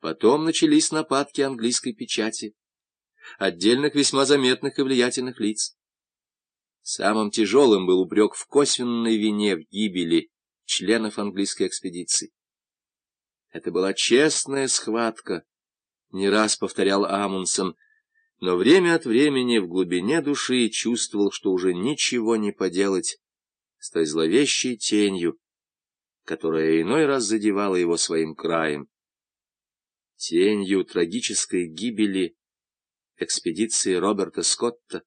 Потом начались нападки английской печати, отдельных весьма заметных и влиятельных лиц. Самым тяжелым был упрек в косвенной вине в гибели членов английской экспедиции. Это была честная схватка, не раз повторял Амундсен, но время от времени в глубине души чувствовал, что уже ничего не поделать с той зловещей тенью, которая иной раз задевала его своим краем. Тенью трагической гибели экспедиции Роберта Скотта.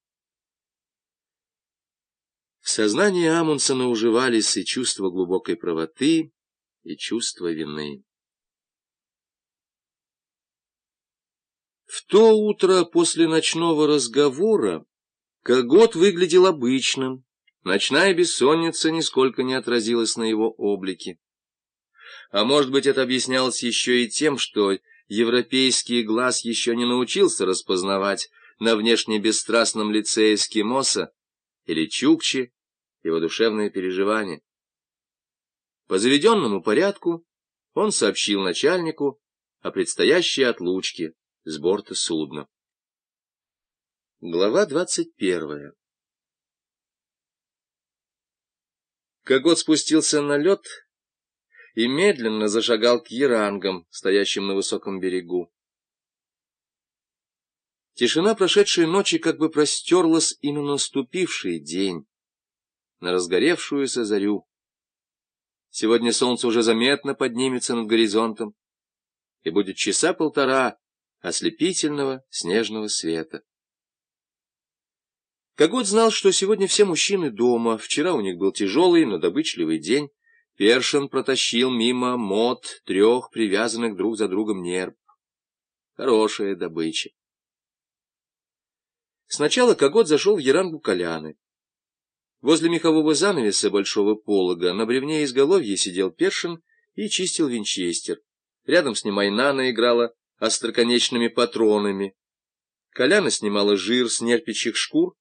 В сознании Амундсена уживались и чувство глубокой правоты, и чувство вины. В то утро после ночного разговора Когот выглядел обычным, ночная бессонница нисколько не отразилась на его облике. А может быть, это объяснялось еще и тем, что европейский глаз еще не научился распознавать на внешне бесстрастном лице эскимоса или чукчи его душевные переживания. По заведенному порядку он сообщил начальнику о предстоящей отлучке с борта судна. Глава двадцать первая Когот спустился на лед и медленно зашагал к ярангам, стоящим на высоком берегу. Тишина прошедшей ночи как бы простерлась и на наступивший день, на разгоревшуюся зарю. Сегодня солнце уже заметно поднимется над горизонтом, и будет часа полтора ослепительного снежного света. Когот знал, что сегодня все мужчины дома, вчера у них был тяжелый, но добычливый день, Першин протащил мимо мод трех привязанных друг за другом нерв. Хорошая добыча. Сначала Когот зашел в Ярангу Коляны. Возле мехового занавеса большого полога на бревне изголовья сидел Першин и чистил винчестер. Рядом с ним Айнана играла остроконечными патронами. Коляна снимала жир с нерпичьих шкур,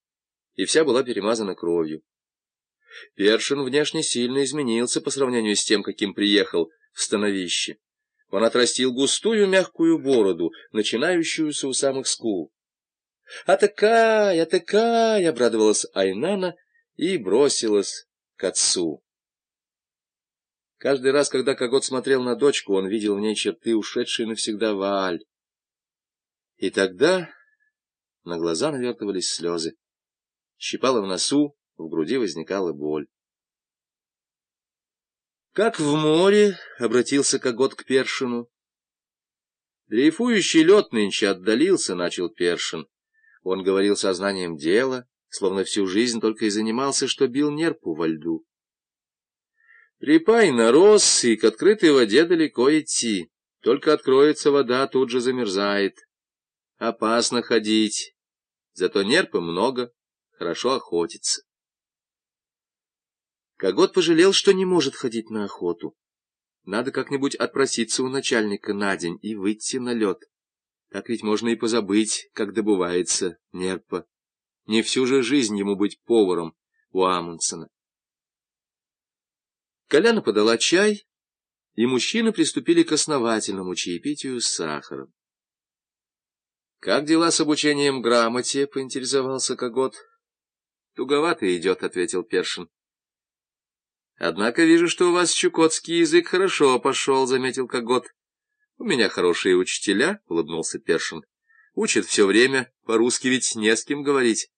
и вся была перемазана кровью. Першин внешне сильно изменился по сравнению с тем, каким приехал в становище. Он отрастил густую мягкую бороду, начинающуюся у самых скул. «А такая, такая!» — обрадовалась Айнана и бросилась к отцу. Каждый раз, когда Когот смотрел на дочку, он видел в ней черты, ушедшие навсегда Вааль. И тогда на глаза навертывались слезы. Щипало в носу, в груди возникала боль. «Как в море», — обратился Когот к Першину. Дрейфующий лед нынче отдалился, — начал Першин. Он говорил сознанием дела, словно всю жизнь только и занимался, что бил нерпу во льду. Припай нарос, и к открытой воде далеко идти. Только откроется вода, тут же замерзает. Опасно ходить, зато нерпы много, хорошо охотиться. Когот пожалел, что не может ходить на охоту. Надо как-нибудь отпроситься у начальника на день и выйти на лед. Так ведь можно и позабыть, как добывается нерпа. Не всю же жизнь ему быть поваром у Амундсена. Коляна подала чай, и мужчины приступили к основательному чаепитию с сахаром. — Как дела с обучением грамоте? — поинтересовался Когот. — Туговато идет, — ответил Першин. — Однако вижу, что у вас чукотский язык хорошо пошел, — заметил Когот. — У меня хорошие учителя, — улыбнулся Першин. — Учат все время, по-русски ведь не с кем говорить.